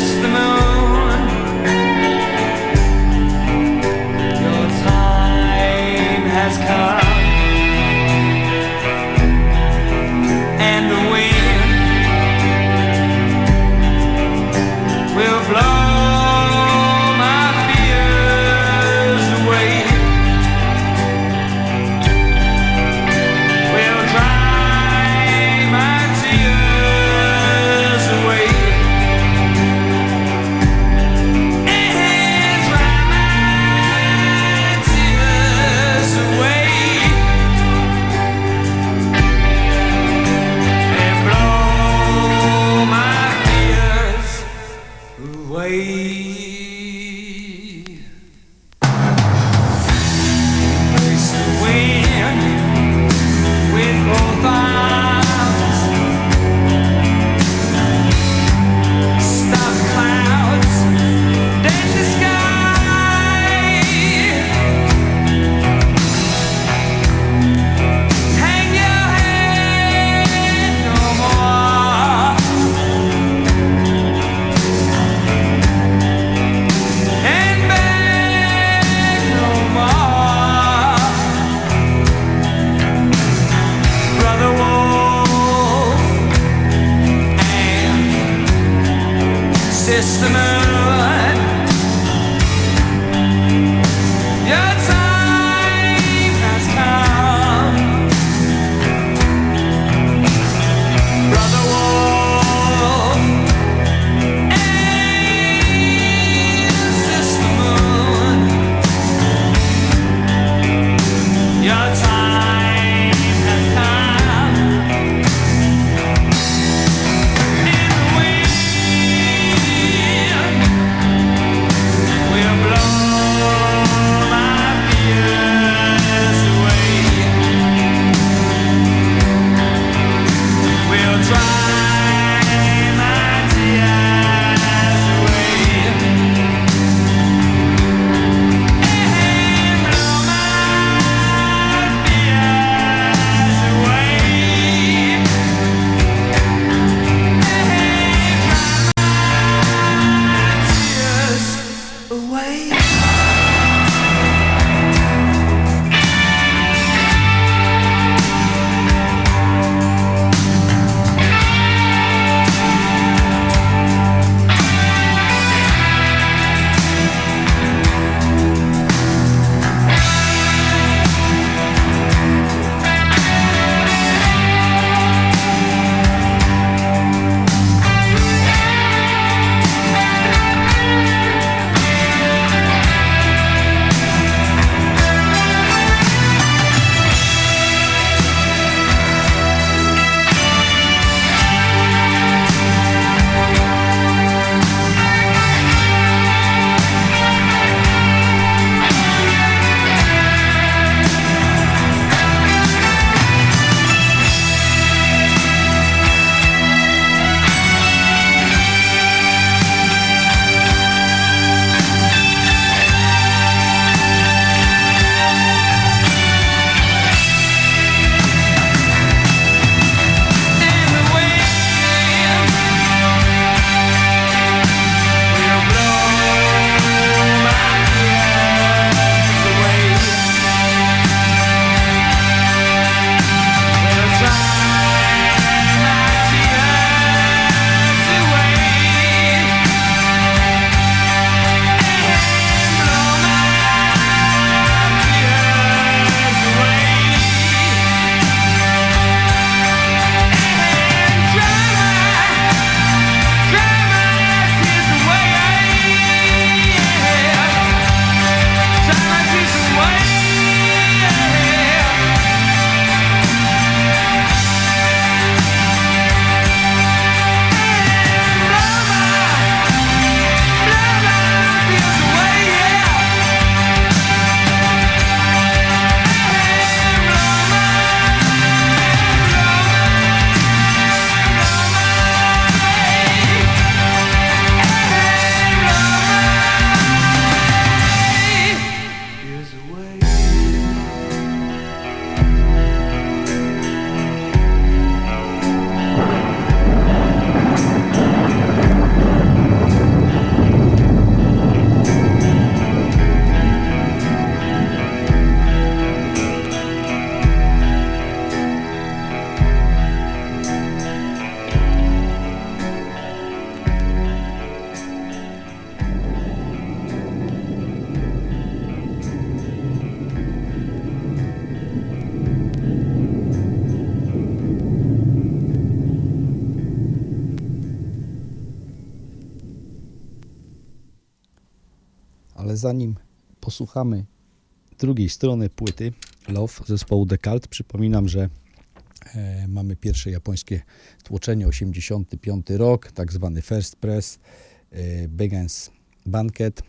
kiss the moon. testament. Zanim posłuchamy drugiej strony płyty Love zespołu Decalt, przypominam, że e, mamy pierwsze japońskie tłoczenie, 85 rok, tak zwany First Press, e, Begans Banquet.